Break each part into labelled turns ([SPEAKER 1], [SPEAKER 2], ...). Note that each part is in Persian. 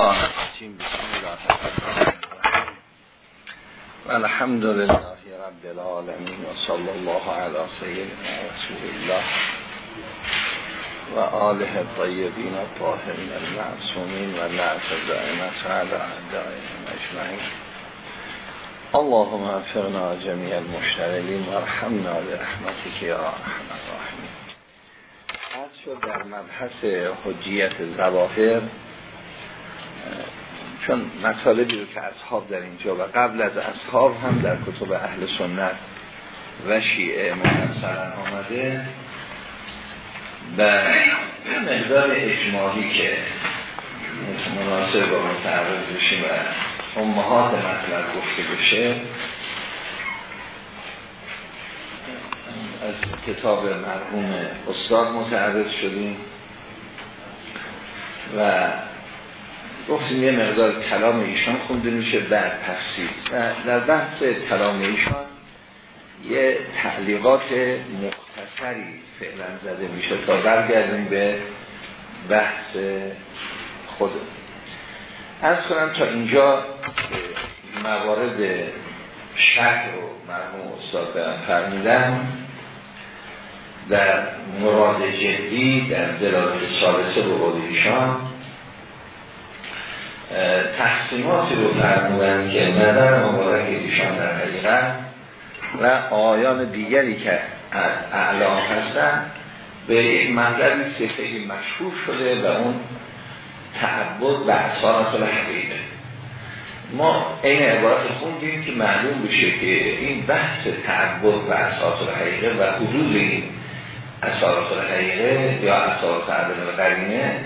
[SPEAKER 1] و الحمد لله رب العالمین و الله علی سیدنا رسول الله و آله الطیبین الطاهرین المعصومین و دائمت علی اعدائهم اجمعین. اللهم افرنا جمیع المشتغلین و ارحمنا برحمتك یا الراحمین. از شد در مبحث حجیت زواهر چون مطالبی رو که اصحاب در اینجا و قبل از اصحاب هم در کتب اهل سنت و شیعه مفصلا آمده و مقدار اجمالی که مناسب با متعرض بشیم و امهات مطلب گفته بشه از کتاب مرحوم استاد متعرض شدیم و گفتیم یه مقدار کلام ایشان خونده میشه بعد تفسیر. و در بحث کلام ایشان یه تعلیقات مختصری فعلا زده میشه تا برگردیم به بحث خود. از کنم تا اینجا موارد شهر رو مرموم استاد فرمیدن در مراد جدی در دلالت سالسه به ایشان تقسیماتی رو فرمودن که نظر مبارک ایشان در حقیقت و آیان دیگری که اعلام هستن به یک مطلبی خیلی مشهور شده و اون تعبد و احسانات الحقیقه. ما این عبارت خوندیم که معلوم بشه که این بحث تعبد و احسانات الحقیقه و حدود این احسانات الحقیقه یا احسانات عدم القرینه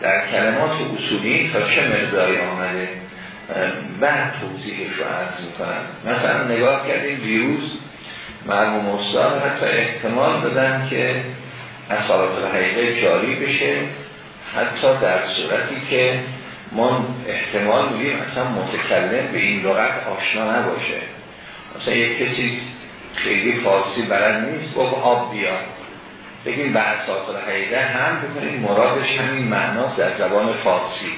[SPEAKER 1] در کلمات اصولی تا چه مقداری آمده بعد توضیحش رو عرض می‌کنم. مثلا نگاه کردیم دیروز مرموم استاد حتی احتمال دادن که اصالات الحقیقه جاری بشه حتی در صورتی که ما احتمال میدیم اصلا متکلم به این لغت آشنا نباشه. مثلا یک کسی خیلی فارسی بلد نیست گفت آب بیاد بگیم به اساس حقیقه هم بکنیم مرادش همین معناست در زبان فارسی.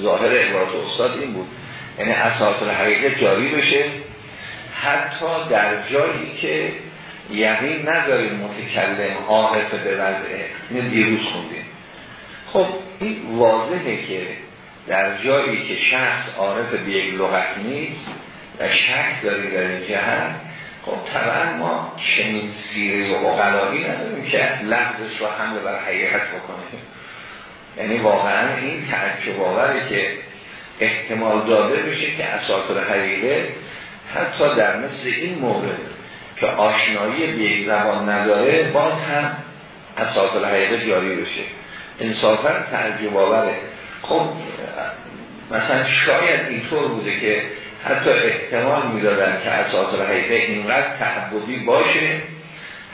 [SPEAKER 1] ظاهر عبارت استاد این بود. یعنی اساس حقیقه جاری بشه. حتی در جایی که یقین نداریم متکلم عارف به وضعه. این دیروز خوندیم. خب این واضحه که در جایی که شخص عارف به یک لغت نیست و شک داری در این جهت خب طبعا ما چنین سیره و اقلایی نداریم که لحظش رو هم بر حقیقت بکنه یعنی واقعا این تعجب آوره که احتمال داده بشه که اساطر حقیقه حتی در مثل این مورد که آشنایی به یک زبان نداره باز هم اساطر حقیقه جاری بشه. انصافا تعجب آوره. خب مثلا شاید اینطور بوده که حتی احتمال می‌دادن که اساس حقیقه اینقدر تحبودی باشه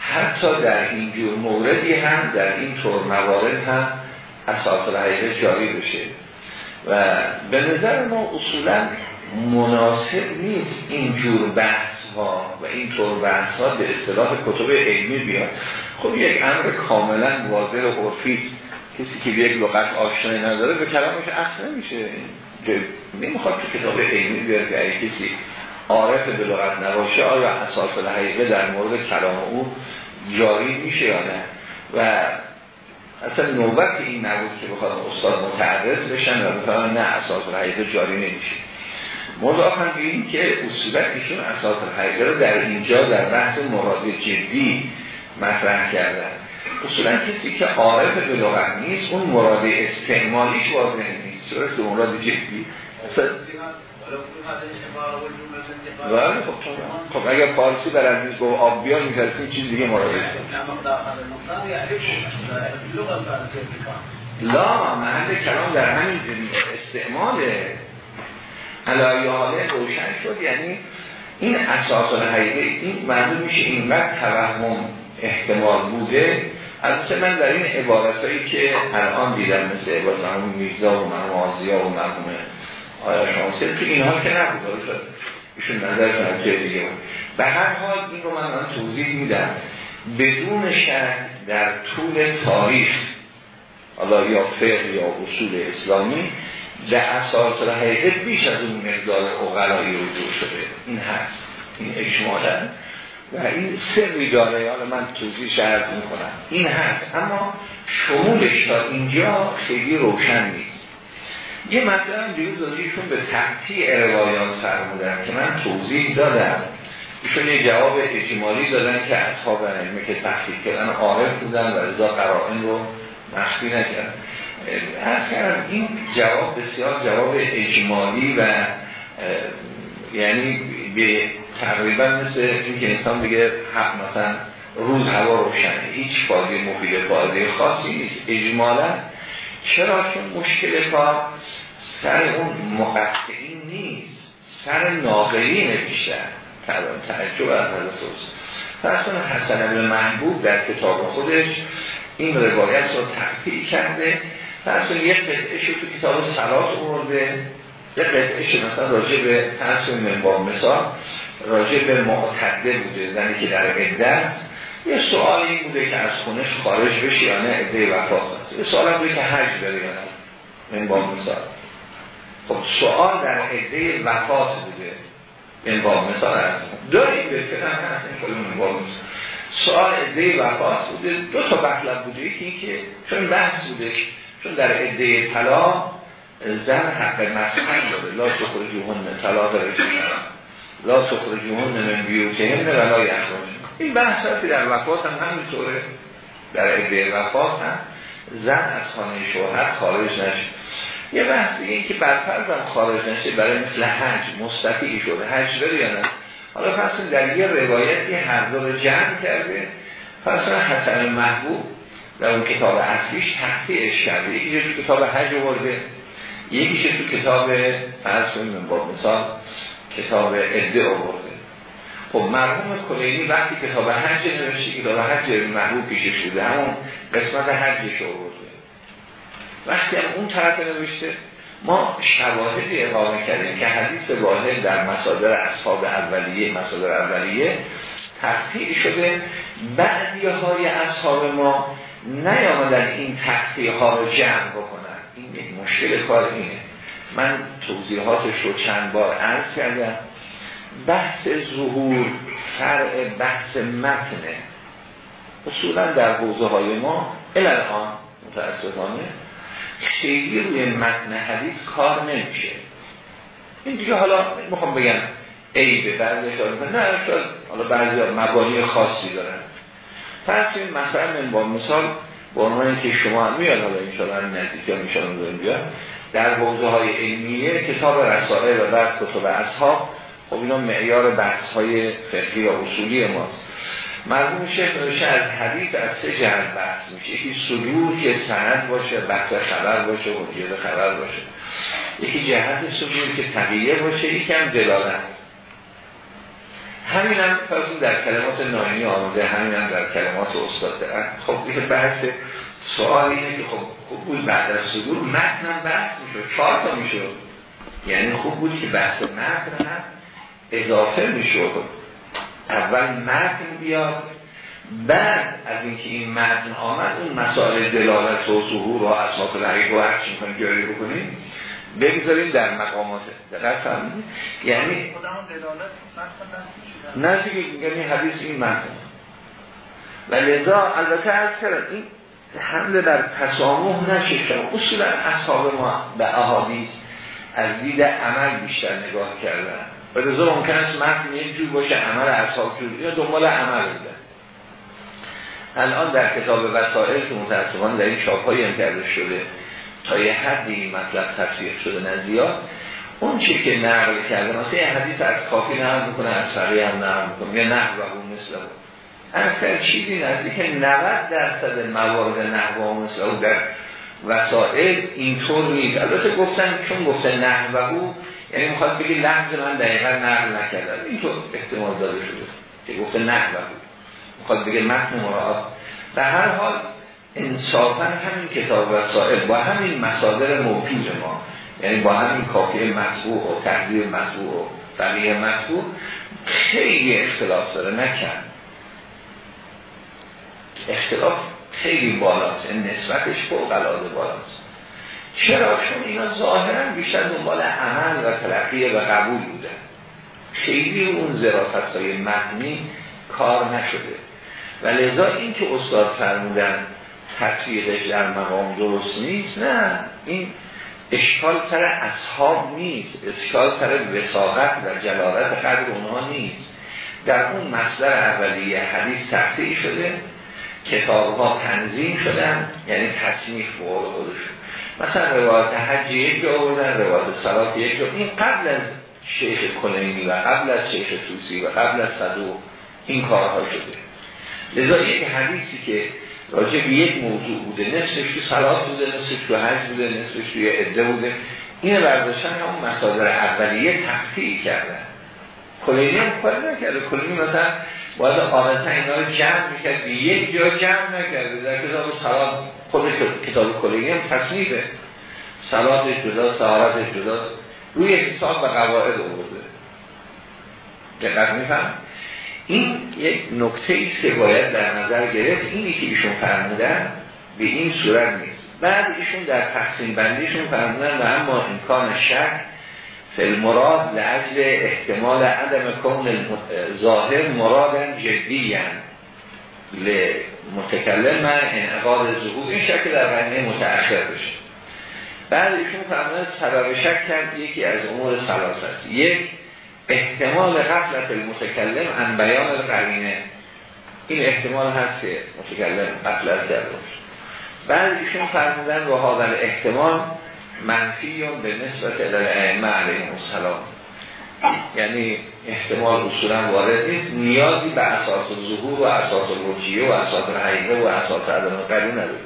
[SPEAKER 1] حتی در اینجور موردی هم در این طور موارد هم اساس حقیقه جاری بشه. و به نظر ما اصولا مناسب نیست اینجور بحث ها و این طور بحث ها به اصطلاح کتب علمی بیاد خب یک امر کاملا واضح و عرفی کسی که یک لغت آشنایی نداره به کلامش اخذ نمیشه. نمی‌خواد تو کتاب علمی بیاد که اگه کسی عارف به لغت نباشه آیا اساس الحقیقه در مورد کلام او جاری میشه یا نه؟ و اصلا نوبت این نبود که بخواد استاد متعرض بشن و بخواد نه اساس الحقیقه جاری نمیشه. مضاف هم بگیم که اصولا ایشون اساس الحقیقه رو در اینجا در بحث مراد جدی مطرح کردن. اصولا کسی که عارف به لغت نیست اون مراد استعمالیش واضح نیست صورت مراد جدی بله خب. خب اگر فارسی بلد نیست با آب بیان میترسیم چیز دیگه مراد لا محل کلام در همین استعماله علایه حاله روشن شد یعنی این اساس الحقیقه این معلوم میشه این وقت توهم احتمال بوده البته من در این عبارت هایی که الان دیدم مثل عبارت مرحوم میرزا و مرحوم آزیا و مرحوم آیا شانسل تو اینها که نبود. ایشون نظر کنم دیگه؟ بود به هر حال این رو من, من توضیح میدم. بدون شک در طول تاریخ حالا یا فقه یا اصول اسلامی به اساس حقیقت بیش از اون مقدار اقلایی رجوع شده. این هست. این اجمالا. و این سری داره حالا من توضیح شرط می‌کنم. این هست اما شمولش تا اینجا خیلی روشن نیست. یه مطلب دیروز دادیشون به تحتیع روایات فرمودن که من توضیح دادم. ایشون یه جواب اجمالی دادن که اصحاب علمه که تحقیق کردن عارف بودن و رضا قرائن رو مخفی نکردن. از کردم این جواب بسیار جواب اجمالی و یعنی به تقریبا مثل اینکه انسان بگه حق مثلا روز هوا روشنه هیچ فایده مفید فایده خاصی نیست اجمالا. چرا؟ که مشکل کار سر اون مقطعی نیست سر ناقلین بیشتر. تعجب از حضرت فرسان حسن ابن محبوب در کتاب خودش این روایت رو تحقیق کرده. فرسان یک قطعه شو تو کتاب سلات اورده یک قطعه مثلا راجع به تحصیل منباب مثال راجع به معتده بوده زنی که در عده یه سوال این بوده که از خونش خارج بشه یا نه عده وفات هست یه سوال بوده که حج داره یا نه منباب مثال. خب سوال در عده وفات بوده منباب مثال هست داریم به فکرم هست این کلمه منباب مثال. سوال عده وفات بوده دو تا مطلب بوده. یکی که چون بحث بوده چون در عده طلا زن حق مسکن داره لا تخرجوهن طلاق رجوع لا تخرجوهن من بیوتهن و لا این بحثاتی در وفات هم همینطوره. در عده وفات هم زن از خانه شوهر خارج نشه. یه بحث دیگه این که برفرض هم خارج نشه برای مثل حج مستقی شده. حج داره یا نه؟ حالا فرض در یه روایتی هر دو رو جمع کرده. فرض حسن محبوب در اون کتاب اصلیش تحقیقش کرده یکی کتاب حج ورده یکیش تو کتاب فرض کنیم با مثال کتاب عده آورده. خب مرحوم کلینی وقتی کتاب حج نوشته کتاب حج محبوب پیشش بوده همون قسمت حجش آورده. وقتی هم اون طرف نوشته ما شواهدی اقامه کردیم که حدیث واحد در مسادر اصحاب اولیه مسادر اولیه تحقیق شده. بعدی های اصحاب ما نیامدن این تحقیق ها رو جمع بکنن. این مشکل کار اینه. من توضیحاتش رو چند بار عرض کردم. بحث ظهور فرع بحث متنه اصولا در حوزه های ما الان متاسفانه خیلی روی متن حدیث کار نمیشه. این دیگه حالا می‌خوام بگم عیبه بعضی نه شاید حالا بعضی مبانی خاصی دارن. پس این مثلا با مثال با عنوانی که شما میاد حالا انشاءالله نزدیک میشان داریم بیاد در حوزه های علمیه کتاب رسائل و بعد کتب اصحاب خب اینا معیار بحث های فقهی و اصولی ماست. مرحوم شیخ نوشه از حدیث از سه جهت بحث میشه. یکی صدور که سند باشه بحث خبر باشه حجیت خبر باشه. یکی جهت صدور که تقییه باشه یکی هم دلالت. همین هم در کلمات ناینی آمده همین هم در کلمات استاد دارن خب یه بحث سوال اینه که خب خوب بود بعد از صدور متن هم بحث میشه چهار تا میشه یعنی خوب بود که بحث متن اضافه میشه اول متن بیاد بعد از اینکه این متن آمد اون مسائل دلالت و ظهور و اساس لحیق و هرچی جاری بکنیم بگذاریم در مقامات فهمیدید یعنی نه دیگه یعنی حدیث این متن و لذا البته از کردن این حمله در تسامح نشه اصولا اصحاب ما به احادیث از دید عمل بیشتر نگاه کردن. و لذا ممکن است متن یک جور باشه عمل اصحاب جور یا دنبال عمل بودن الان در کتاب وسائل که متاسفانه در این هم کرده شده تا یه حدی این مطلب تصویر شده نزیاد اون چی که نقل کرده مثلا یه حدیث از کافی نقل می‌کنه از فقیه هم نقل می‌کنه یا نقل و اون مثل اون. اکثر چیزی نزدیک 90 درصد موارد نحو و مثل اون در وسائل اینطور نیست. البته گفتن چون گفته نحو او یعنی می‌خواد بگی لحظه من دقیقا نقل نکردم. اینطور احتمال داده شده که گفته نحو او. می‌خواد بگه متن مراد در هر حال انصافا همین کتاب وسائل با همین مصادر موجود ما. یعنی با همین کافی مطبوع و تحضیر مطبوع و فقیه مطبوع خیلی اختلاف داره نکن اختلاف خیلی بالاست این نسبتش فوق العاده بالاست. چرا؟ چون اینا ظاهرا بیشتر دنبال عمل و تلقی و قبول بودن. خیلی اون ظرافت های متنی کار نشده. و لذا این که استاد فرمودن تطویقش در مقام درست نیست نه. این اشکال سر اصحاب نیست اشکال سر وساقت و جلالت قدر اونها نیست. در اون مصدر اولیه حدیث تحتیل شده کتاب ها تنظیم شدن یعنی تصمیف بقول خودشون مثلا روایت حج یک جا آوردن روایت صلات یک جا. این قبل از شیخ کلینی و قبل از شیخ توسی و قبل از صدو این کارها شده. لذا یک حدیثی که راجع به یک موضوع بوده نصفش تو صلات بوده نصفش تو حج بوده نصفش توی عده بوده. این برداشتن همون مصادر اولیه تقطیع کردن. کلینی هم کار نکرده. کلینی مثلا باید آقایتا اینا رو جمع می‌کرد یک جا جمع نکرده. در کتاب صلات خود کتاب کلینی هم تصمیفه صلات جدا سهارت جدا. روی حساب و قواعد آورده. دقت میفهم این یک نکته است که باید در نظر گرفت اینی که ایشون فرمودن به این صورت نیست. بعد ایشون در تقسیم بندیشون فرمودن و اما امکان شک فی مراد لعجل احتمال عدم کون ظاهر مرادن جدی لمتکلم من انعقاد ظهور. این شکل در غنیه متأخر بشه. بعد ایشون فرمودن سبب شک کرد یکی از امور سلاست یک احتمال غفلت المتکلم ان بیان قرینه. این احتمال هست که متکلم غفلت کرده بعد ایشون فرمودن و حاضر احتمال منفی به نسبت ائمه علیهم السلام. یعنی احتمال اصولا وارد نیست. نیازی به اساس ظهور و اساس الرجیه و اساس حقیقه و اساس عدم قرین نداره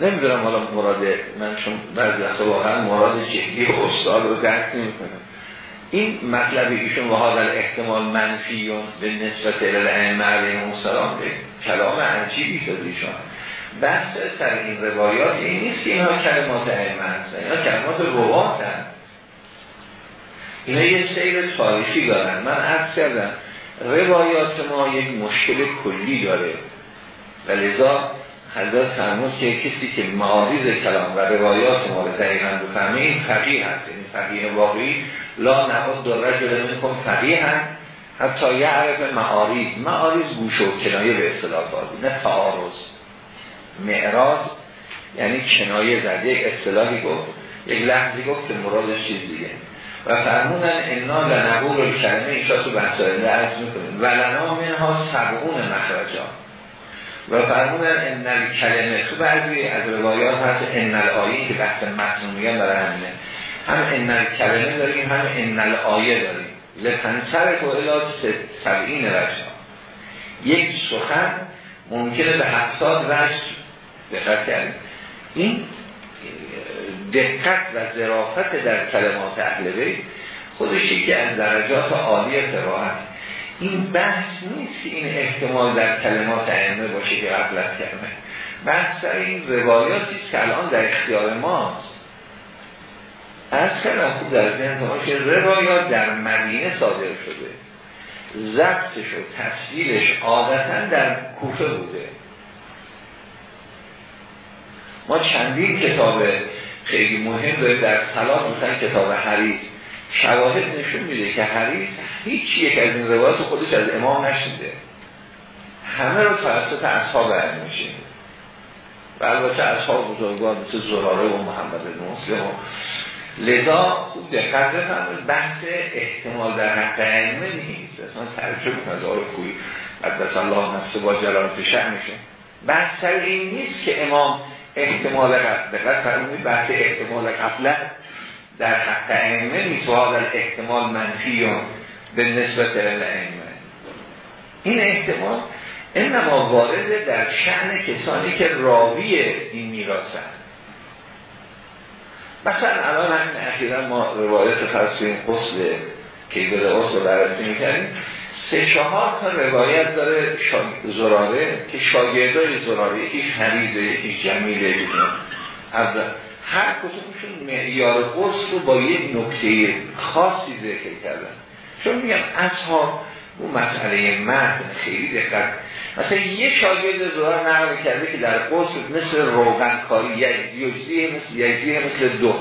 [SPEAKER 1] نمی‌دونم حالا مراد من چون بعضی وقتا واقعا مراد جدی استاد رو درک نمی‌کنم. این مطلب ایشون و حاضر احتمال منفی به نسبت الائمه علیهم السلام به کلام عجیبی شد ایشون بحث سر این روایات این نیست که اینها کلمات ائمه هستن اینا کلمات روات هستن اینا یه سیر تاریخی دارن. من عرض کردم روایات ما یک مشکل کلی داره. و لذا حضرت فرمود که کسی که معارض کلام و روایات ما رو دقیقا بفهمه این فقیه هست. این فقیه واقعی لا نباد در رجل منکم فقیه هم حتی یعرف معارض معارض گوش و کنایه به اصطلاح بازی نه تعارض. معراض یعنی کنایه زد. یک اصطلاحی گفت یک لحظی گفت که مرادش چیز دیگه. و فرمودن انا لنقول الکلمه ایشا تو بحث آینده عرض می‌کنیم. و منها سبعون مخرجان. و فرمودن ان کلمه تو بعضی از روایات هست ان الآیه که بحث متن میگن برای همینه. هم ان کلمه داریم هم ان آیه داریم. لتنصر تو الا سبعین وجه یک سخن ممکنه به هفتاد وجه دقت کردیم. این دقت و ظرافت در کلمات اهل بیت خودش یکی از درجات عالی قرائت. این بحث نیست که این احتمال در کلمات ائمه باشه که غفلت کرده. بحث این روایاتی که الان در اختیار ماست. از کلم خوب در ذهن که روایات در مدینه صادر شده. ضبطش و تصویرش عادتا در کوفه بوده. ما چندین کتاب خیلی مهم داره در سلام مثلا کتاب حریص شواهد نشون میده که حریص هیچ یک از این روایات خودش از امام نشده همه رو توسط اصحاب علم میشه و البته اصحاب بزرگوار مثل زراره و محمد مسلم و لذا خوب دقت بفرمایید بحث احتمال در حق علمه نیست. اصلا ترجمه از آقای کوی قدس الله نفسه با جلالت شهر میشه بحث سر این نیست که امام احتمال دقت فرمایید بحث احتمال قفلت در حق ائمه نیست. احتمال منفی به نسبت ائمه. این احتمال انما وارد در شأن کسانی که راوی این میراثن مثلا الان همین اخیرا ما روایت فرسوین قسل که به قسل بررسی می‌کنیم سه چهار تا روایت داره زراره که شاگردای زراره یکیش حریده یکیش جمیله یکیش هر کتبشون معیار قصد رو با یک نکته خاصی ذکر کردن. چون میگم اصحاب اون مسئله متن خیلی دقت. مثلا یه شاگرد زهر نقل کرده که در قصد مثل روغن کاری یجزیه مثل یجزیه مثل دو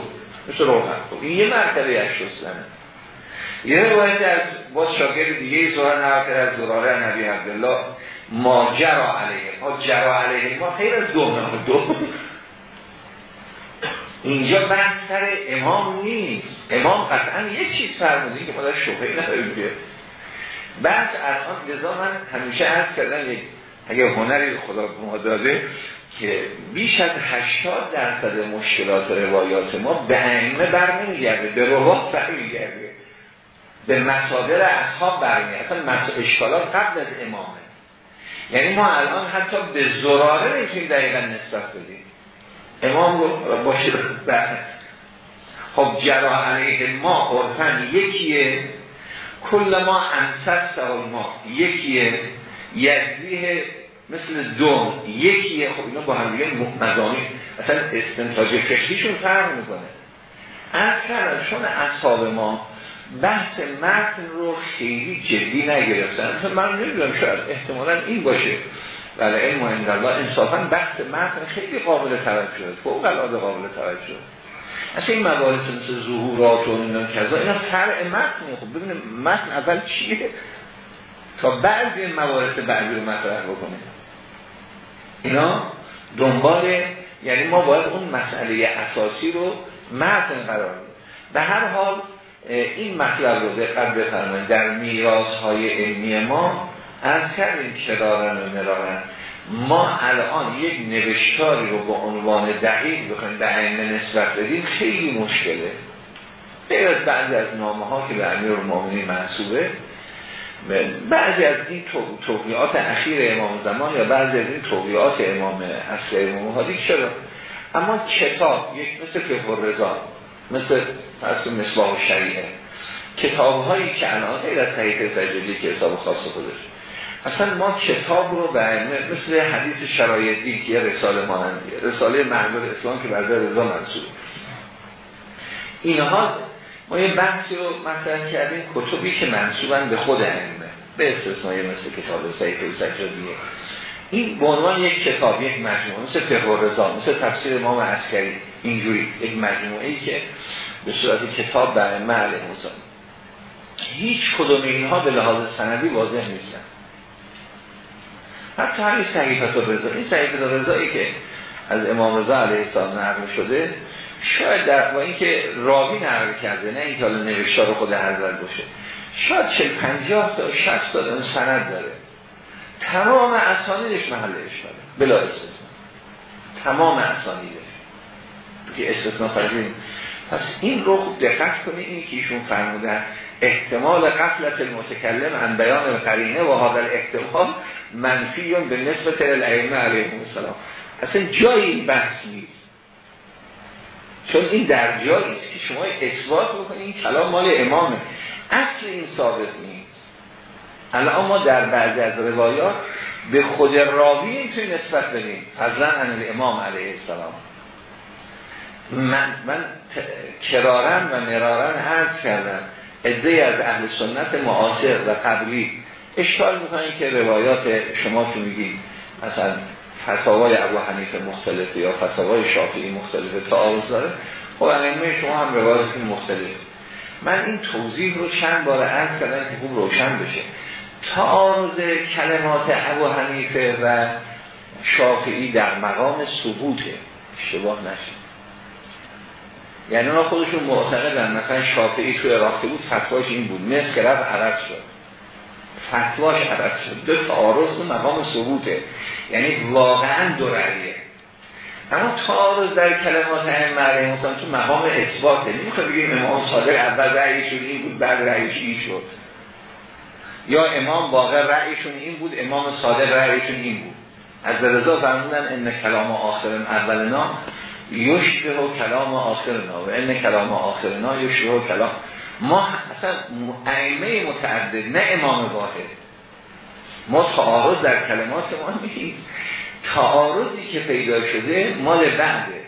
[SPEAKER 1] مثل روغن. این یه مرتبه از شستنه یه روایت از باز شاگرد دیگه زهر نقل کرده از زراره نبی عبدالله ما جرا علیه ما جرا علیه ما خیر از دو دو. اینجا بحث سر امام نیست. امام قطعا یک چیز فرمودی که ما در شبهه نداریم که بحث الان لذا من همیشه عرض کردم یک اگه هنری خدا ما داده که بیش از 80 درصد مشکلات روایات ما به ائمه بر نمیگرده به روات برمیگرده به مصادر اصحاب برمیگرده. اصلا اشکالات قبل از امامه. یعنی ما الان حتی به زراره نمی‌تونیم دقیقا نسبت بدیم. امام رو باشه بعد خب جرا علیه ما عرفن یکیه. کل ما انسست ما یکیه. یزدیه مثل دوم یکیه. خب اینا با هم دیگه مزامی اصلا استنتاج فکریشون فرق می‌کنه. اصلا چون اصحاب ما بحث متن رو خیلی جدی نگرفتن. مثلا من نمی‌دونم شاید احتمالا این باشه. ولی علم و الله انصافا بحث متن خیلی قابل توجه فوق العاده قابل توجه. اصلا این مباحث مثل ظهورات و اینا کذا اینا فرع متن خب ببینیم متن اول چیه؟ تا این مباحث بعدی رو مطرح بکنیم. اینا دنبال یعنی ما باید اون مسئله اساسی رو متن قرار بدیم. به هر حال این مطلب رو دقت بفرمایید. در میراث های علمی ما از کردیم کرارن و نرارن ما الان یک نوشتاری رو با عنوان دقیق بخوایم به ائمه نسبت بدیم خیلی مشکله. غیر از بعضی از نامه ها که به امیر المومنین منصوبه بعضی از این توقیات اخیر امام زمان یا بعضی از این توقیات امام اصل امام حادی چرا؟ اما کتاب یک مثل فقه رضا مثل فرض مصباح شریعه کتاب هایی که الان غیر از صحیح زجلی که حساب خاص خودش. اصلا ما کتاب رو به مثل حدیث شرایطی که یه رساله مانندیه. رساله محضر اسلام که برده رضا منصوب اینها ما یه بحثی رو مطرح کردیم کتبی که منصوبن به خود ائمه به استثنای مثل کتاب سعید سجادیه این به عنوان یک کتاب یک مجموعه مثل فقه رضا مثل تفسیر امام عسکری. اینجوری یک مجموعه ای که به صورت کتاب ائمه علیه هیچ کدوم اینها به لحاظ سندی واضح نیستن. حتی همین صحیفت رضا. این صحیفت رضایی که از امام رضا علیه السلام نقل شده شاید در با اینکه راوی نقل کرده نه اینکه حالا نوشتار خود حضرت باشه. شاید 40 50 تا 60 تا اون سند داره. تمام اسانیدش محل اشاره. بلا استثنا تمام اسانیدش. که استثنا فرضین پس این رو خوب دقت کنید این که ایشون فرمودن احتمال قفلت المتکلم عن بیان قرینه و حاضر احتمال منفی به نسبت الائمه علیه السلام. اصلا جایی این بحث نیست. چون این در جایی است که شما اثبات بکنید این کلام مال امامه. اصل این ثابت نیست. الان ما در بعضی از روایات به خود راوی اینطوری نسبت بدیم. فضلا عن امام علیه السلام. من, من کرارن و مرارن عرض کردم. عده از اهل سنت معاصر و قبلی. اشکال می‌کنن که روایات شما که میگید مثلا فتاوای ابو حنیفه مختلفه یا فتاوای شافعی مختلفه تعارض داره. خب ائمه شما هم روایات مختلف. من این توضیح رو چند بار عرض کردم که خوب روشن بشه. تعارض کلمات ابو حنیفه و شافعی در مقام ثبوته. اشتباه نشه. یعنی اونا خودشون معتقدن. مثلا شافعی توی رافته بود فتواش این بود. مثل که رفت عرض شد. فتواش عرض شد. دو تعارض تو مقام ثبوته. یعنی واقعا دو رأیه. اما تعارض در کلمات ائمه علیهم مثلا تو مقام اثباته. نمی‌خواد بگیم امام صادق اول رأیشون این بود بعد رأیش این شد. یا امام واقع رأیشون این بود امام صادق رأیشون این بود. از رضا فرمودن ان کلام آخرن اولنا یشبه و کلام آخرنا و ان کلام آخرنا یشبه و کلام. ما اصلا ائمه متعدد نه امام واحد. ما تعارض در کلمات ما نیست. تعارضی که پیدا شده مال بعده.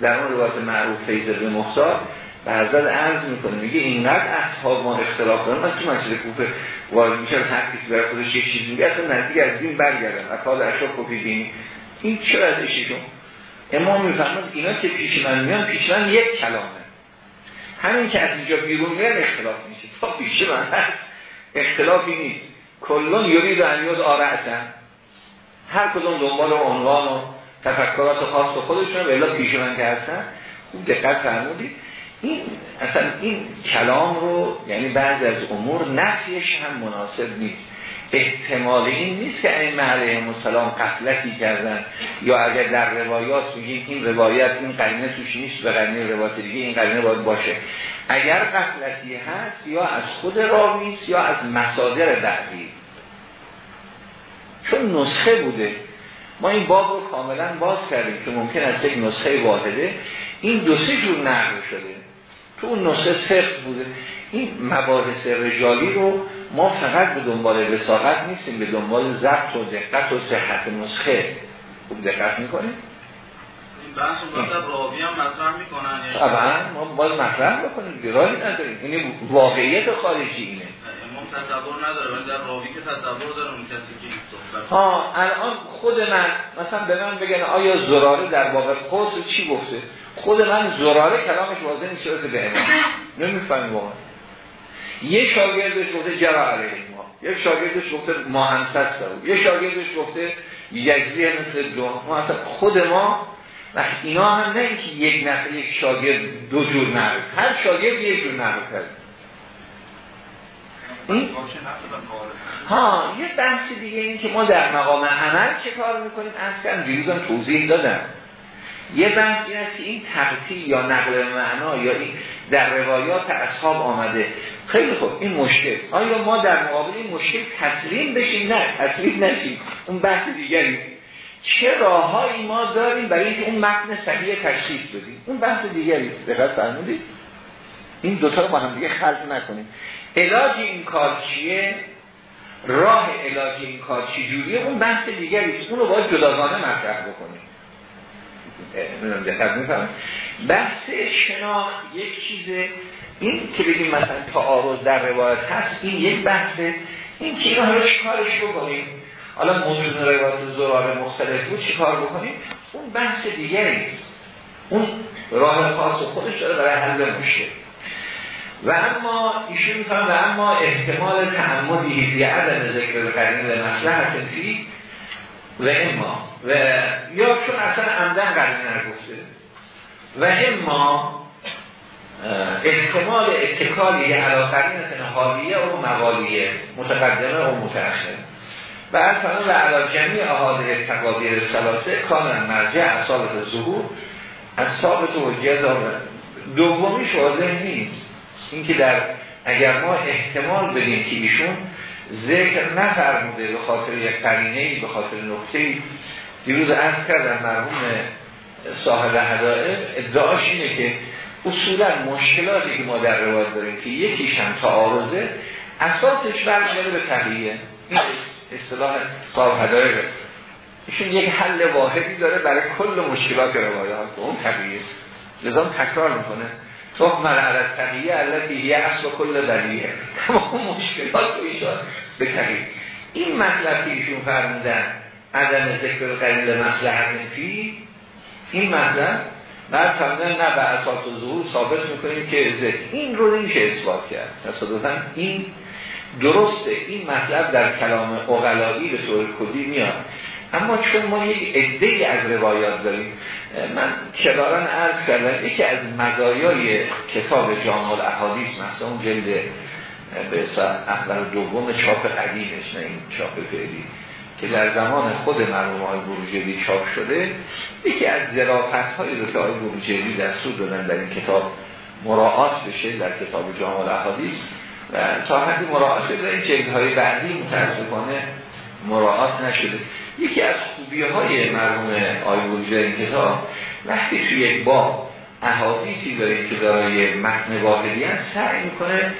[SPEAKER 1] در اون روایت معروف فیض به مختار به حضرت عرض می‌کنه میگه اینقدر اصحاب ما اختلاف دارن از تو مسئله کوفه وارد میشه هر کسی برای خودش یک چیزی میگه اصلا نزدیک از دین برگردن اکاد اشرف کفی دینی. این چرا از ایشون امام می‌فهمد اینا که پیش من میان پیش من یک کلامه. همین که از اینجا بیرون میان اختلاف میشه. تا پیش من هست اختلافی نیست. کلون یورید انیاد آرعتن. هر کدوم دنبال عنوان و تفکرات خاص خودشون به الا پیش من که هستن. خوب دقت فرمودید. این اصلا این کلام رو یعنی بعض از امور نفیش هم مناسب نیست. احتمال این نیست که این علیه السلام قفلتی کردن. یا اگر در روایات میگیم این روایت این قرینه توش نیست به قرینه روایت دیگه این قرینه باید باشه. اگر قفلتی هست یا از خود راوی یا از مصادر بعدی. چون نسخه بوده. ما این باب رو کاملا باز کردیم که ممکن است یک نسخه واحده. این دو سه جور نقل شده. تو اون نسخه صفت بوده. این مباحث رجالی رو ما فقط به دنبال وساقت نیستیم به دنبال ضبط و دقت و صحت نسخه. خوب دقت می‌کنیم
[SPEAKER 2] بحث مطلب راوی هم مطرح می‌کنن
[SPEAKER 1] یعنی طبعا ما باز مطرح بکنیم بیرایی نداریم. این واقعیت خارجی اینه.
[SPEAKER 2] تصور نداره ولی در راوی که تصور داره اون کسی که این صحبت
[SPEAKER 1] ها الان خود من مثلا به من بگن آیا زراره در واقع قوس چی گفته؟ خود من زراره کلامش واضح نیست به امام نمی‌فهمی واقعا. یه شاگردش گفته جرا علیه ما یک شاگردش گفته ما همسست دارو یه شاگردش گفته یکزی مثل دو. ما اصلا خود ما و اینا هم نه اینکه یک نفر یک شاگرد دو جور نقل هر شاگرد یک جور نقل کرد ها یه بحث دیگه این که ما در مقام عمل چه کار می‌کنیم؟ از دیروزم توضیح دادم. یه بحث این است که این تقطیع یا نقل معنا یا این در روایات اصحاب آمده. خیلی خوب این مشکل. آیا ما در مقابل این مشکل تسلیم بشیم؟ نه تسلیم نشیم. اون بحث دیگری. چه راههایی ما داریم برای اینکه اون متن صحیح تشخیص بدیم؟ اون بحث دیگری. دقت فرمودید؟ این دوتا رو با هم دیگه خلط نکنیم. علاج این کار چیه؟ راه علاج این کار چی جوریه اون بحث دیگری اون رو باید جداگانه مطرح بکنیم. دقت می‌فهمم بحث شناخت یک چیزه این که بگیم مثلا تعارض در روایت هست این یک بحثه این که اینا رو کارش بکنیم حالا موجود روایت زرار مختلف بود چی کار بکنیم؟ اون بحث دیگری اون راه خاص خودش داره برای حل مشکل و اما ایشون میفهم و اما احتمال تعمدی فی عدم ذکر قرینه مسلحت فی و اما و یا چون اصلا عمدن قرینه نگفته و اما احتمال اتکالی علا قرینه حالیه و موالیه متقدمه و متأخر و از و علا جمعی احاده تقادیر سلاسه کاملا مرجع از ثابت ظهور از ثابت و حجت دومیش واضح نیست. اینکه در اگر ما احتمال بدیم که ایشون ذکر نفرموده به خاطر یک قرینه به خاطر نکته دیروز عرض کردم مرحوم صاحب هدایه ادعاش اینه که اصولا مشکلاتی که ما در روایت داریم که یکیش هم تعارضه اساسش برمیگرده به تقییه این اصطلاح صاحب هدایه ایشون یک حل واحدی داره برای کل مشکلات روایات اون تقییه لذا تکرار می‌کنه. تحمل علی التقیه التي هي اصل کل بلیه تمام مشکلات ایشان به تقیه این مطلب که ایشون فرمودن عدم ذکر قلیل مسلحت فی این مطلب بعد فرمودن نه به اساس ظهور ثابت می‌کنیم که ذکر این رو نمیشه اثبات کرد. تصادفا این درسته. این مطلب در کلام اغلایی به طور کلی میاد. اما چون ما یک عده از روایات داریم من کداران عرض کردم یکی از مزایای کتاب جامع الاحادیث مثلا اون جلد به اول دوم چاپ قدیمش نه این چاپ فعلی. که در زمان خود مرموم های بروجردی چاپ شده یکی از ذرافت های که های بروجردی دستور دادن در این کتاب مراعات بشه در کتاب جامع الاحادیث و تا حدی مراعات شده این جلد های بعدی متاسفانه مراعات نشده. یکی از خوبی های مرحوم آی این کتاب وقتی توی یک با احادیثی داریم که دارای متن واحدی سعی می‌کنه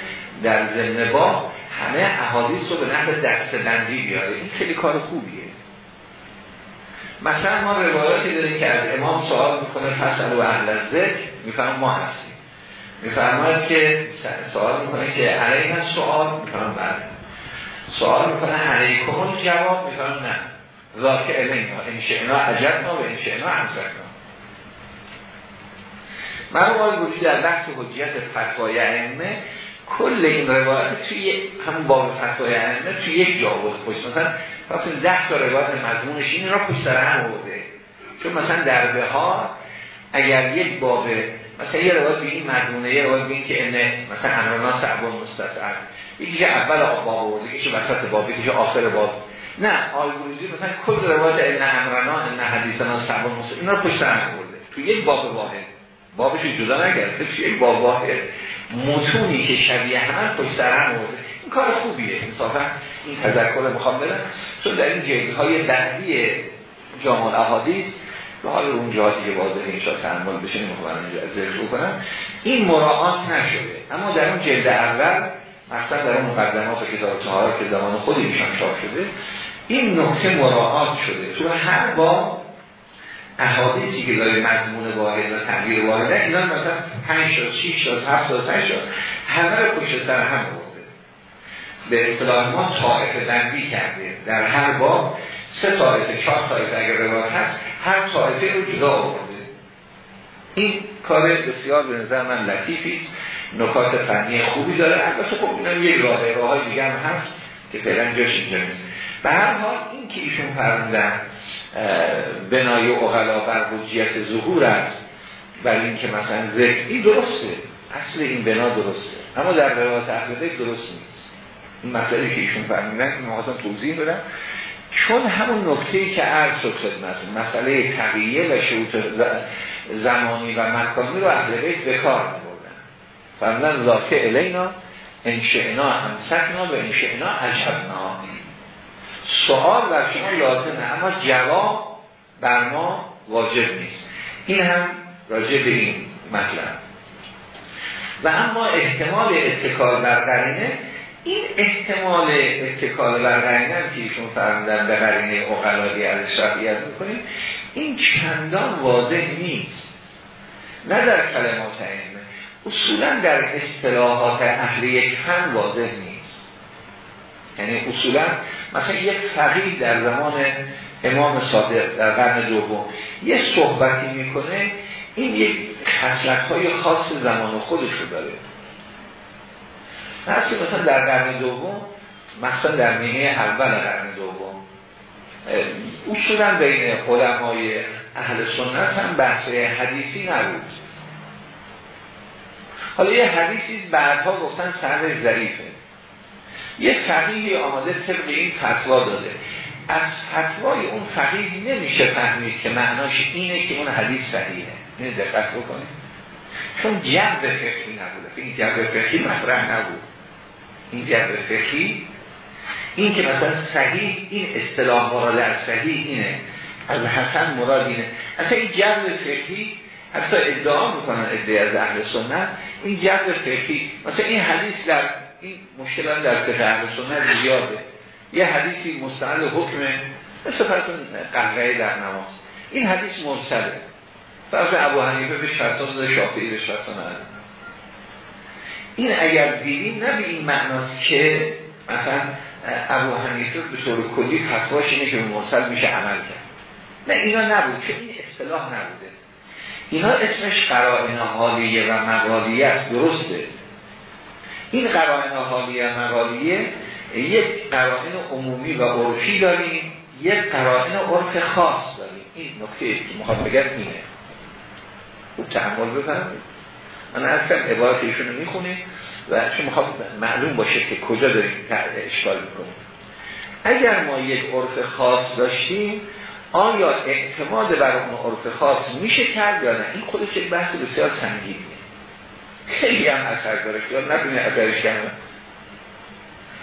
[SPEAKER 1] در ضمن با همه احادیث رو به نحو دستبندی بیاره. این خیلی کار خوبیه. مثلا ما روایاتی داریم که از امام سوال می‌کنه فصل و اهل ذکر. میفهم ما هستیم. میفرماید که سوال می‌کنه که علیه سوال؟ می‌کنم بعد سوال می‌کنه علیه کمون جواب می‌کنم نه. ذاک الینا این شعنا عجبنا و این شعنا همسرنا من وجود در بحث حجیت فتوای ائمه کل این روایت توی همون باب فتوای ائمه توی یک جا بود. پشت مثلا وقتی ده تا روایت مضمونش این را پشت سر هم بوده چون مثلا در بها اگر یک باب مثلا یه روایت به این مضمونه یه روایت به این که اینه مثلا امرنا صعب و مستطعب یکی اول باب آورده یکی وسط باب یکی آخر باب. نه آلبروزی مثلا کل روایت این امرنا این حدیثنا صعب و مستطعب اینا رو پشت سر هم بوده تو یک باب واحد. بابش جدا نگرده توی یک باب واحد متونی که شبیه همه پشت سر هم آورده این کار خوبیه. انصافا این تذکر می‌خوام بدم. چون در این جلدهای بعدی جامع احادیث به حال اون جهاتی که واضحه اینشا تحمل بشه نمی‌خوام اینجا ذکر کنم این مراعات نشده. اما در اون جلد اول مثلا در اون مقدمات کتاب تهارت که زمان خود ایشان چاپ شده این نکته مراعات شده. تو هر با احادیثی که داره مضمون واحد و تغییر واحده اینا مثلا 5 تا 6 تا 7 تا 8 همه رو پشت سر هم برده. به اصطلاح ما طائفه بندی کرده. در هر باب سه طایفه چهار طایفه اگر روایت هست هر طایفه رو جدا آورده. این کار بسیار به نظر من لطیفی نکات فنی خوبی داره. البته خب اینم یک راه راه های دیگه هم هست که فعلا جاش اینجا نیست. به هر حال این که ایشون فرمودن بنای اغلا بر حجیت ظهور است. برای اینکه مثلا ذکر این درسته. اصل این بنا درسته. اما در روایت اهل درست نیست. این مطلبی که ایشون فرمودن که ما توضیح بدم. چون همون نکته که عرض شد خدمتون مسئله تقییه و شروط زمانی و مکانی رو اهل بیت به کار میبردن فرمودن ذاته الینا انشعنا همسکنا و انشعنا عجبنا سوال بر شما لازمه اما جواب بر ما واجب نیست. این هم راجع به این مطلب. و اما احتمال اتکال بر قرینه این احتمال اتکال بر قرینه که ایشون فرمودن به قرینه اقلادی از شرعیت می‌کنیم این چندان واضح نیست. نه در کلمات علمه اصولا در اصطلاحات اهل یک فن واضح نیست. یعنی اصولا مثلا یک فقیه در زمان امام صادق در قرن دوم یه صحبتی می‌کنه این یک خصلت های خاص زمان خودش رو داره. مثلا در قرن دوم مثلا در نیمه اول قرن دوم اصولا بین علمای اهل سنت هم بحث حدیثی نبود. حالا یه حدیثی بعدها گفتن سند ضعیفه. یه فقیهی آماده طبق این فتوا داده. از فتوای اون فقیه نمیشه فهمید که معناش اینه که اون حدیث صحیحه. نه دقت بکنید. چون جبر فقهی نبوده. این جبر فقهی مطرح نبود. این جبر فقهی این که مثلا صحیح این اصطلاح مراد از صحیح اینه. از حسن مراد اینه. اصلا این جبر فقهی حتی ادعا می‌کنن ادعای از اهل سنت. این جبر فقهی مثلا این حدیث در این مشکلات در فقه اهل سنت زیاده. یه حدیثی مستعد حکمه مثل فرسون قهره در نماز. این حدیث مرسله. فرض ابو حنیفه به شرطان داده شافعی به شرطان این اگر دیدیم نه به این معناست که مثلا ابو حنیفه به طور کلی فتواش اینه که مرسل میشه عمل کرد. نه اینا نبود که این اصطلاح نبوده. اینا اسمش قرائن حالیه و مقالیه است درسته. این قرائن و مقالیه یک قرائن عمومی و عرفی داریم یک قرائن عرف خاص داریم. این نکته که می‌خوام بگم اینه. خوب تحمل بفرمایید. من اصلا عبارت ایشون رو می‌خونیم و چون می‌خوام معلوم باشه که کجا داریم اشکال می‌کنیم. اگر ما یک عرف خاص داشتیم آیا اعتماد بر اون عرف خاص میشه کرد یا نه؟ این خودش یک بحث بسیار سنگینیه. خیلی هم اثر داره یا نبینه اثرش کنه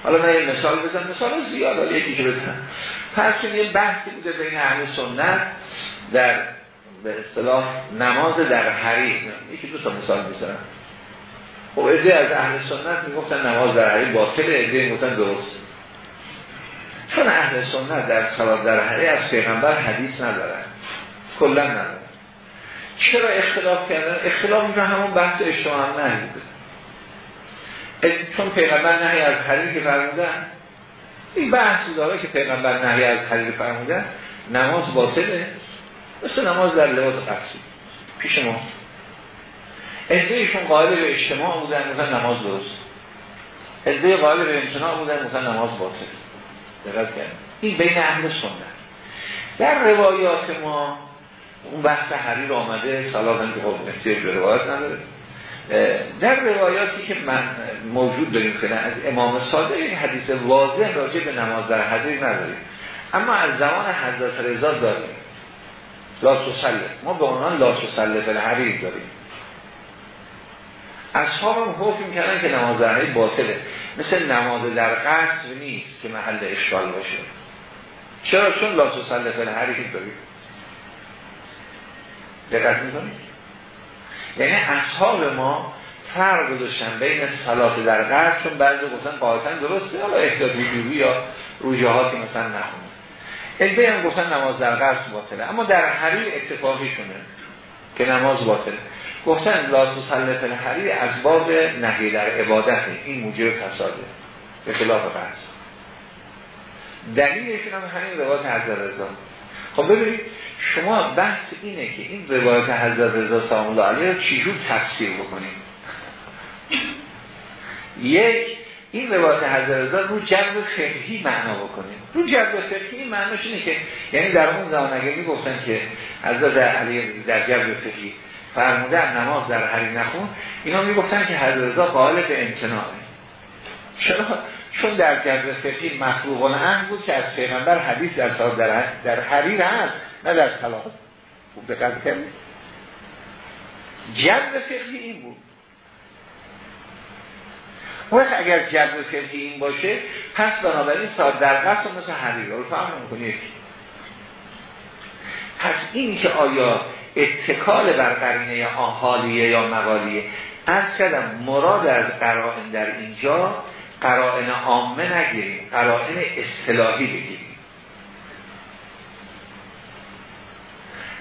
[SPEAKER 1] حالا من یه مثال بزن مثال زیاد حالا یکی که بزن پس یه بحثی بوده بین اهل سنت در به اصطلاح نماز در حریم یکی دو تا مثال بزنم. خب ایده از اهل سنت می‌گفتن نماز در حریم باطل ایده می‌گفتن درست. چون اهل سنت در صلات در حریم از پیغمبر حدیث ندارن. کلا ندارن. چرا اختلاف کردن؟ اختلاف رو همون بحث اجتماع نه چون پیغمبر نهی از حریر که فرمودن. این بحث داره که پیغمبر نهی از حریر فرمودن. نماز باطله. مثل نماز در لباس قصی پیش ما. ادهیشون قائل به اجتماع بودن مثلا نماز درست. ادهی قائل به امتناع بودن مثلا نماز باطل. دقت این بین اهل سنت. در روایات ما اون بحث حریر آمده صلاح هم که خب احتیاج به روایت نداره. در روایاتی که من موجود داریم که از امام صادق این حدیث واضح راجع به نماز در حریر نداریم. اما از زمان حضرت رضا داریم. لا تسلف ما به عنوان لا تسلف الحریر داریم. اصحاب هم حکم کردن که نماز در حریر باطله. مثل نماز در قصر نیست که محل اشکال باشه. چرا؟ چون لا تسلف الحریر داریم. دقت می‌کنید یعنی اصحاب ما فرق گذاشتن بین صلات در قصر چون بعضی گفتن قاعدتا درسته حالا احتیاط وجوبی یا روجهاتی مثلا نخونه ادعی هم گفتن نماز در قصد باطله اما در حریر اتفاقی شونه که نماز باطله. گفتن لا تسلط الحریر از باب نهی در عبادت این موجب فساده به خلاف قصد. دلیلشون هم همین روایت حضرت رضا. خب ببینید شما بحث اینه که این روایت حضرت رضا سلام الله علیه رو چجور تفسیر بکنیم؟ یک این روایت حضرت رضا رو جبر فقهی معنا بکنیم. رو جبر فقهی معناش اینه که یعنی در اون زمان اگه می‌گفتن که حضرت علی در جبر فقهی فرمودن نماز در حری نخون اینا می‌گفتن که حضرت رضا قائل به امتناعه. چرا؟ چون در جبر فقهی مخلوقان هم بود که از پیغمبر حدیث در در, در حریر هست نه در طلاق خوب دقت کنید جبر فقهی این بود. وقت اگر جبر فقهی این باشه پس بنابراین ساد در قصد مثل حریر. رو فهم کنید پس این که آیا اتکال بر قرینه آحالیه یا مقالیه از کردم مراد از قرائن در اینجا قرائن عامه نگیریم قرائن اصطلاحی بگیریم.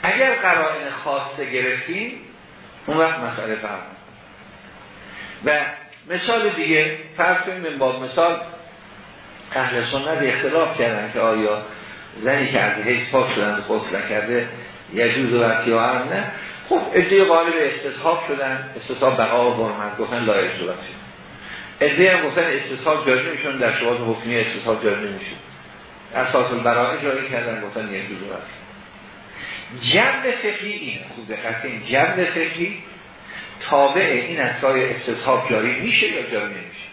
[SPEAKER 1] اگر قرائن خاصه گرفتیم اون وقت مسئله فهم و مثال دیگه فرض کنیم با مثال اهل سنت اختلاف کردن که آیا زنی که از حیث پاک شدن غسل نکرده یجوز و هم نه. خب ادعای قالب استصحاب شدن استصحاب بقا و برمند گفتن صورت ادعای هم گفتن استصحاب جاری نمیشون در شبات حکمی استصحاب جاری نمیشون اساس البرائه جاری کردن گفتن یجوز و جبر فقهی این خوب دقت این جبر فقهی تابع این اسای استصحاب جاری میشه یا جاری نمیشه.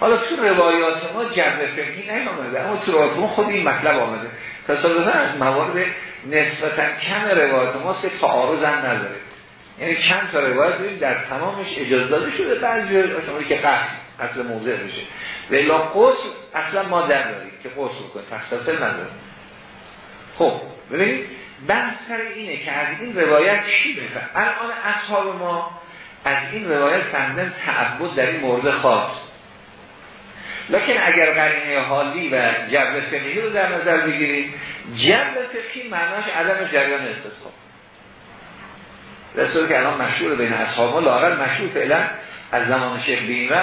[SPEAKER 1] حالا تو روایات ما جبر فقهی نیامده اما تو روایات ما خود این مطلب آمده. تصادفا از موارد نسبتا کم روایات ما سه تعارض هم نداره. یعنی چند تا روایت در تمامش اجازه داده شده بعضی که قصد اصل موضع بشه. ولی قصد اصلا ما داریم که قصد کنیم تختصر نداریم. خب ببینید بحث سر اینه که از این روایت چی بفهم؟ الان اصحاب ما از این روایت فهمیدن تعبد در این مورد خاص. لکن اگر قرینه حالی و جبر فقهی رو در نظر بگیریم جبر فقهی معناش عدم جریان استصحاب رسول که الان مشهور بین اصحاب ما لاغر مشهور فعلا از زمان شیخ و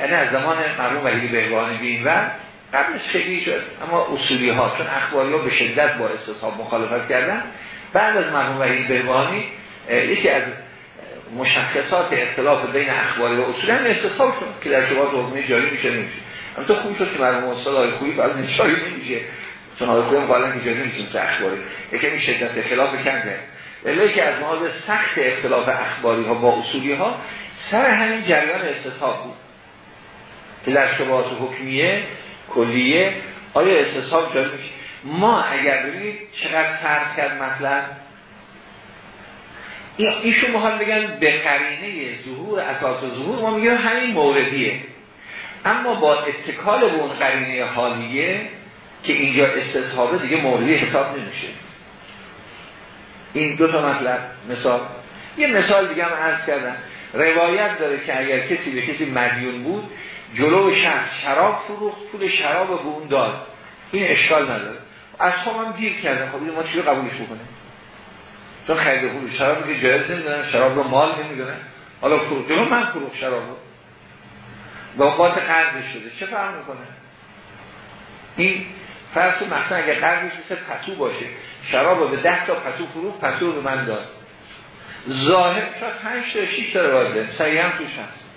[SPEAKER 1] یعنی از زمان مرحوم وحید بهبانی بین و قبلش خیلی شد. اما اصولی ها چون اخباری ها به شدت با استصحاب مخالفت کردن. بعد از مرحوم وحید بهبانی یکی از مشخصات اختلاف بین اخباری و اصولی هم استصحاب شد که در شبات حکمی جاری میشه نمیشه. اما تو خوب شد که مرحوم استاد آقای خویی بعد نشاری نمیشه. چون آقای خویی قائلا که جاری نمیشه که اخباری. یکی شدت خلاف کنده ولی که از مورد سخت اختلاف اخباری ها با اصولی ها سر همین جریان استصحاب بود. در شبات حکمیه کلیه. آیا استصحاب جاری میشه؟ ما اگر ببینید چقدر فرق کرد مطلب؟ ایشون محال بگن به قرینه ظهور اساس ظهور ما میگیم همین موردیه. اما با اتکال به اون قرینه حالیه که اینجا استصحابه دیگه موردی حساب نمیشه. این دو تا مطلب. مثال. یه مثال دیگه هم عرض کردم. روایت داره که اگر کسی به کسی مدیون بود جلو شخص شراب فروخت پول شراب به اون داد. این اشکال نداره. از هم دیر کردن خب ما چی قبولش بکنه چون خرید فروش شراب که جایز نمی‌دونن شراب رو مال نمی‌دونن. حالا فروش من فروخ شراب رو. با قاط قرضش شده. چه فرق می‌کنه؟ این فرض مثلا اگه قرضش مثل پتو باشه شراب رو به ده تا پتو فروخ پتو رو من داد. ظاهر شاید پنج تا شیش تا روایت سریع هم توش هست.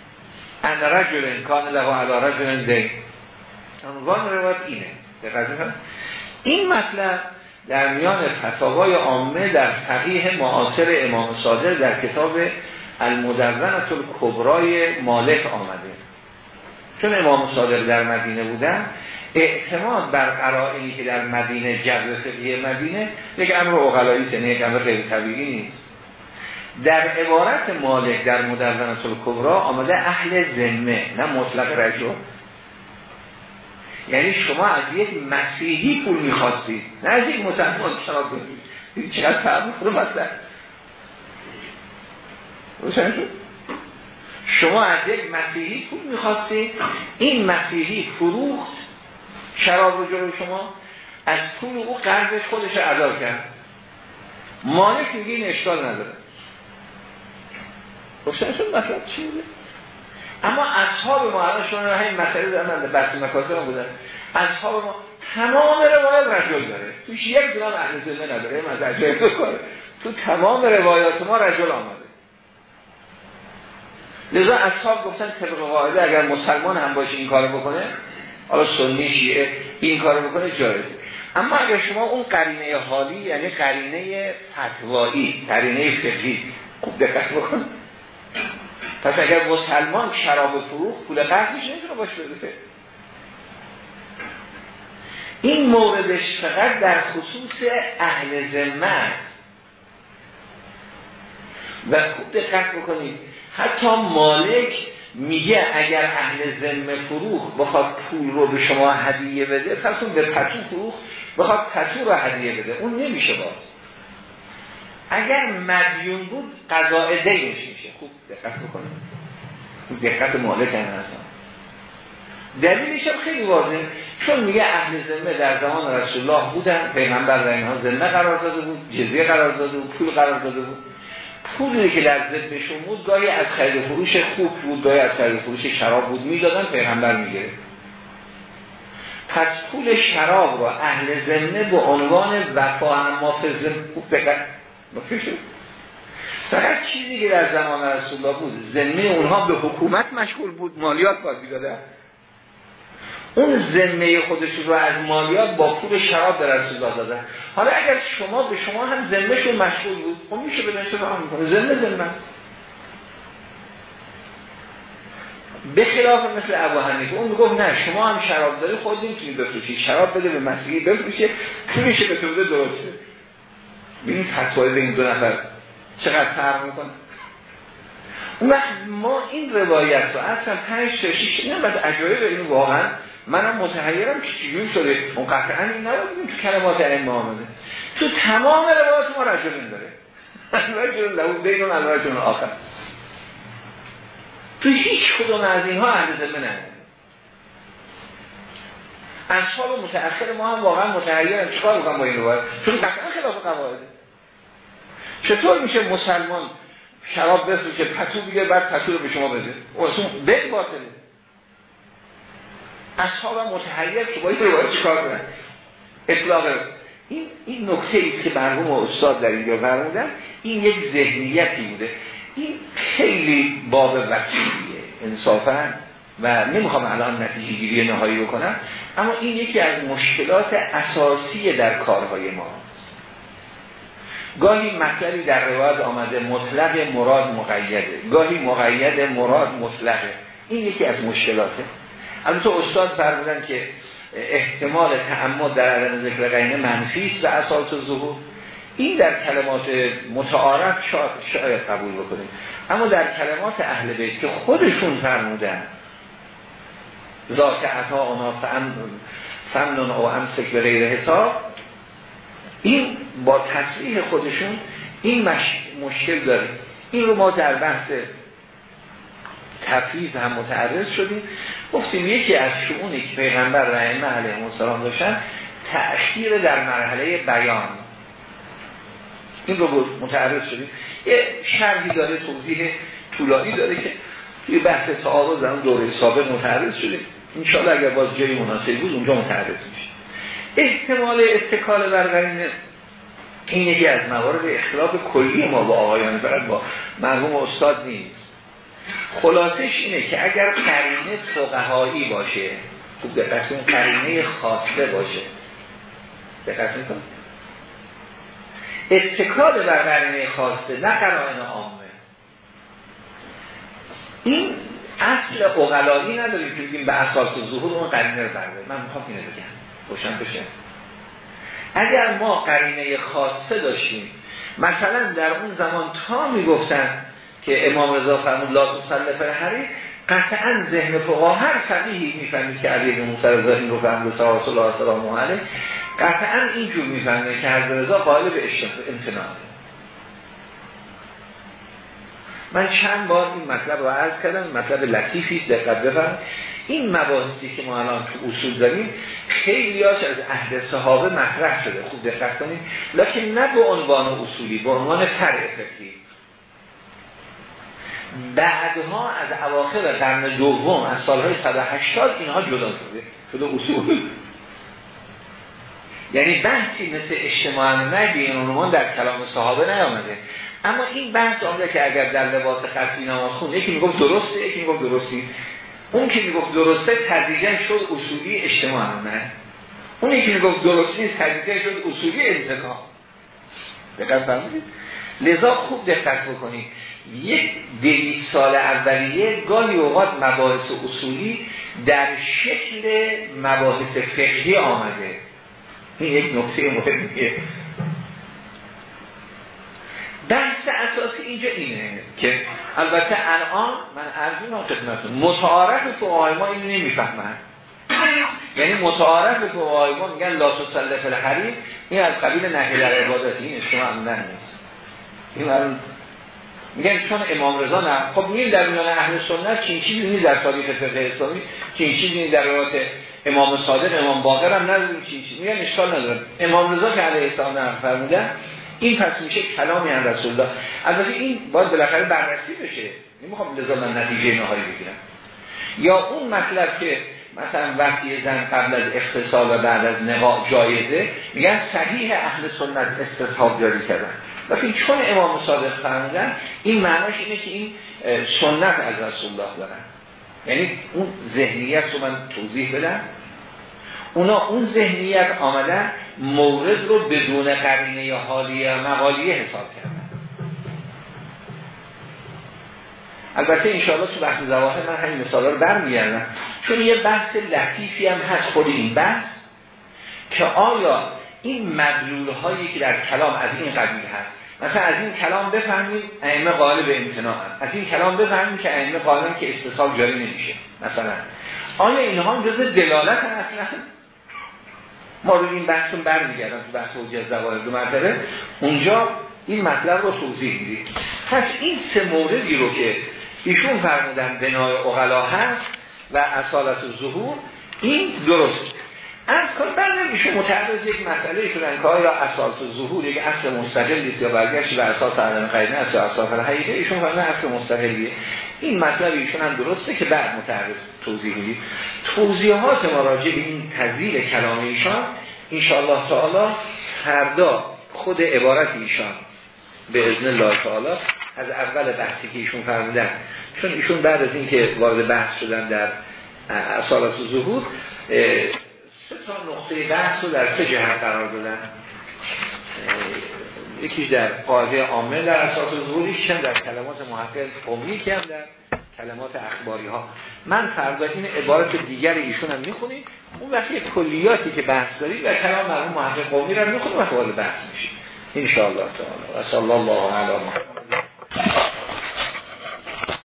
[SPEAKER 1] ان رجل امکان له علی رجل دین عنوان روایت اینه. این مطلب در میان فتاوای عامه در فقیه معاصر امام صادق در کتاب المدونت الکبرای مالک آمده. چون امام صادق در مدینه بودن اعتماد بر قرائنی که در مدینه جبر فقهی مدینه یک امر اقلایی سنه یک امر غیر طبیعی نیست. در عبارت مالک در مدونت الکبرا آمده اهل ذمه نه مطلق رجل. یعنی شما از یک مسیحی پول می‌خواستید نه از یک مسلمان شراب بگید چقدر فهم رو مثلا شما از یک مسیحی پول می‌خواستید این مسیحی فروخت شراب رو جلو شما از پول او قرضش خودش ادا کرد. مالک میگه این اشکال نداره. روشن شد مطلب چی بوده اما اصحاب ما الان شما همین مسئله دارن بحث مکاسب بودن اصحاب ما تمام روایات رجل داره. توش یک دونم اهل زنده نداره از عجایب بکنه تو تمام روایات ما رجل آمده. لذا اصحاب گفتن طبق قاعده اگر مسلمان هم باشه این کارو بکنه حالا سنی شیعه این کارو بکنه جایزه. اما اگر شما اون قرینه حالی یعنی قرینه فتوایی قرینه فقهی خوب دقت بکن. پس اگر مسلمان شراب فروخ پول قرضش نمی‌تونه باشه بده این موردش فقط در خصوص اهل ذمه و خوب دقت بکنید حتی مالک میگه اگر اهل ذمه فروخ بخواد پول رو به شما هدیه بده پس اون به پتو فروخ بخواد پتو رو هدیه بده. اون نمیشه باز. اگر مدیون بود قضاء دینش میشه خوب دقت بکنید. دقت مالک هم هستن. دلیلش هم خیلی واضحه. چون میگه اهل ذمه در زمان رسول الله بودن پیغمبر در اینها ذمه قرار داده بود جزیه قرار داده بود پول قرار داده بود. پولی که در ذمهشون بود گاهی از خرید فروش خوب بود گاهی از خرید فروش شراب بود می‌دادن پیغمبر میگه پس پول شراب رو اهل ذمه به عنوان وفا ما خوب فقط چیزی که در زمان رسول الله بود ذمه اونها به حکومت مشغول بود مالیات باید می‌دادن. اون ذمه خودشون رو از مالیات با پول شراب در رسول الله دادن. حالا اگر شما به شما هم ذمهشون مشغول بود خب میشه به نشه فهم می‌کنه؟ ذمه ذمه. به خلاف مثل ابو حنیفه اون می‌گفت نه شما هم شراب داری خود نمی‌تونی بفروشید شراب بده به مسیحی بفروشه پولش به تو درسته ببین فتوای این دو نفر چقدر فرق می‌کنه؟ اون وقت ما این روایت رو اصلا پنج تا شیش نه بس عجایب این واقعا منم متحیرم که چجوری شده. اون قطعا این نبودیم تو کلمات این آمده. تو تمام روایت ما رجل داره. رجل لهو بینون الرجل آخر. تو هیچ کدوم از اینها اهل ذمه نه اصحاب متأخر ما هم واقعا متحیرم چیکار بکنم با این روایت؟ چون قطعا خلاف قواعده. چطور میشه مسلمان شراب بفروشه پتو بگه بعد پتو رو به شما بده؟ اصلا به باطله. اصحاب متحیر که با این چیکار کنن اطلاق. این این نکته ای که مرحوم استاد در اینجا فرمودن این یک ذهنیتی بوده. این خیلی باب وسیعیه انصافا. و نمی‌خوام الان نتیجه گیری نهایی بکنم اما این یکی از مشکلات اساسی در کارهای ما گاهی مطلبی در روایت آمده مطلق مراد مقیده. گاهی مقید مراد مطلقه این یکی از مشکلاته. البته استاد فرمودن که احتمال تعمد در عدم ذکر قینه منفی و اساس ظهور. این در کلمات متعارف شاید قبول بکنیم. اما در کلمات اهل بیت که خودشون فرمودن ذات عطا اونا فمنون او امسک به غیر حساب. این با تصریح خودشون این مشکل داره. این رو ما در بحث تفریز هم متعرض شدیم. گفتیم یکی از شعونی که پیغمبر رحمه علیه السلام داشتن تأخیر در مرحله بیان. این رو متعرض شدیم. یه شرحی داره توضیح طولانی داره که توی بحث تعارض اون دوره سابق متعرض شدیم انشاءالله اگر باز جای مناسبی بود اونجا متعرض میشه. احتمال اتکال بر قرینه این یکی از موارد اختلاف کلی ما با آقایان برد با مرحوم استاد نیست. خلاصش اینه که اگر قرینه فقهایی باشه خوب دقت این قرینه خاصه باشه. دقت میکن اتکال بر خاصه نه قرائن عامه. این اصل اقلایی نداریم که بگیم به اساس ظهور اون قرینه رو برده من می‌خوام اینو بگم. روشن بشه. اگر ما قرینه خاصه داشتیم مثلا در اون زمان تا می‌گفتن که امام رضا فرمود لا تسلف الحری قطعا ذهن فقها هر فقیهی می‌فهمید که علی بن موسی رضا این رو فهمید صحابه الله علیه قطعا اینجور می‌فهمید که حضرت رضا قائل به امتناع. من چند بار این مطلب رو عرض کردم مطلب لطیفی است دقت بفرمایید. این مباحثی که ما الان تو اصول داریم خیلی از عهد صحابه مطرح شده. خوب دقت کنید. لکن نه به عنوان اصولی به عنوان فرع فقهی. بعدها از اواخر قرن دوم از سالهای 180 اینها جدا شده شده اصول. یعنی بحثی مثل اجتماع نه این عنوان در کلام صحابه نیامده. اما این بحث آمده که اگر در لباس خاصی نماز خون یکی می‌گفت درسته یکی می‌گفت درستی. اون که می‌گفت درسته تدریجا شد اصولی اجتماع نه؟ اون که می‌گفت درستی تدریجا شد اصولی انتقام. دقت فرمودید؟ لذا خوب دقت بکنید. یک دویست سال اولیه گاهی اوقات مباحث اصولی در شکل مباحث فقهی آمده. این یک نکته مهمیه بحث اساسی اینجا اینه. که البته الان من عرضی ما خدمتتون متعارف فقهای ما اینو نمی‌فهمن. یعنی متعارف فقهای ما میگن لا تسلف الحریم این از قبیل نهی در عبادت این اجتماع عمدن نیست. این میگن چون امام رضا نه خب میگن در میان اهل سنت چین چیزی نیست در تاریخ فقه اسلامی چین چیزی نیست در روایت امام صادق امام باقر هم نداریم چین چیزی. میگن اشکال نداره. امام رضا که علیه السلام نه فرمودن این پس میشه کلامی از رسول الله. البته این باید بالاخره بررسی بشه. نمی‌خوام لذا من نتیجه نهایی بگیرم. یا اون مطلب که مثلا وقتی زن قبل از اختصال و بعد از نقاع جایزه میگن صحیح اهل سنت استصحاب جاری کردن. لیکن چون امام صادق فرمودن این معناش اینه که این سنت از رسول الله دارن. یعنی اون ذهنیت رو من توضیح بدم. اونا اون ذهنیت آمدن مورد رو بدون قرینه حالی مقالیه حساب کردن البته انشاءالله تو بحث زواهر من همین مثال رو برمیگردم. چون یه بحث لطیفی هم هست خود این بحث که آیا این مدلول هایی که در کلام از این قبیل هست مثلا از این کلام بفهمیم ائمه قائل به امتناع از این کلام بفهمیم که ائمه قائلن که استصحاب جاری نمیشه مثلا. آیا اینها جز دلالت اصلا ما رو این بحثون برمیگردم تو بحث حجت زوال دو مرتبه. اونجا این مطلب رو توضیح می‌دید پس این سه موردی رو که ایشون فرمودن بنای اغلا هست و اصالت ظهور این درست از کن بعد ایشون متعرض یک مسئله شدن که آیا اصالت ظهور یک اصل مستقل است یا برگشت به اساس عدم قیدنه است یا اساس ایشون فرمودن اصل مستقلیه. این مطلب ایشون هم درسته که بعد متعرض توضیح می‌دید توضیحات ما راجع به این تذیل کلام ایشان انشاءالله تعالی فردا خود عبارت ایشان به اذن الله تعالی از اول بحثی که ایشون فرمودن. چون ایشون بعد از اینکه وارد بحث شدن در اصالت و ظهور سه تا نقطه بحث رو در سه جهت قرار دادن. یکیش در قاعده عامه در اساس ظهوریش هم در کلمات محقق قومی که هم در کلمات اخباری ها من فردا این عبارت دیگر ایشون هم می‌خونیم اون وقتی کلیاتی که بحث دارید و کلام مرحوم محقق قومی رو می‌خونیم و بحث میشیم ان شاء الله تعالی. و صلی الله علی محمد.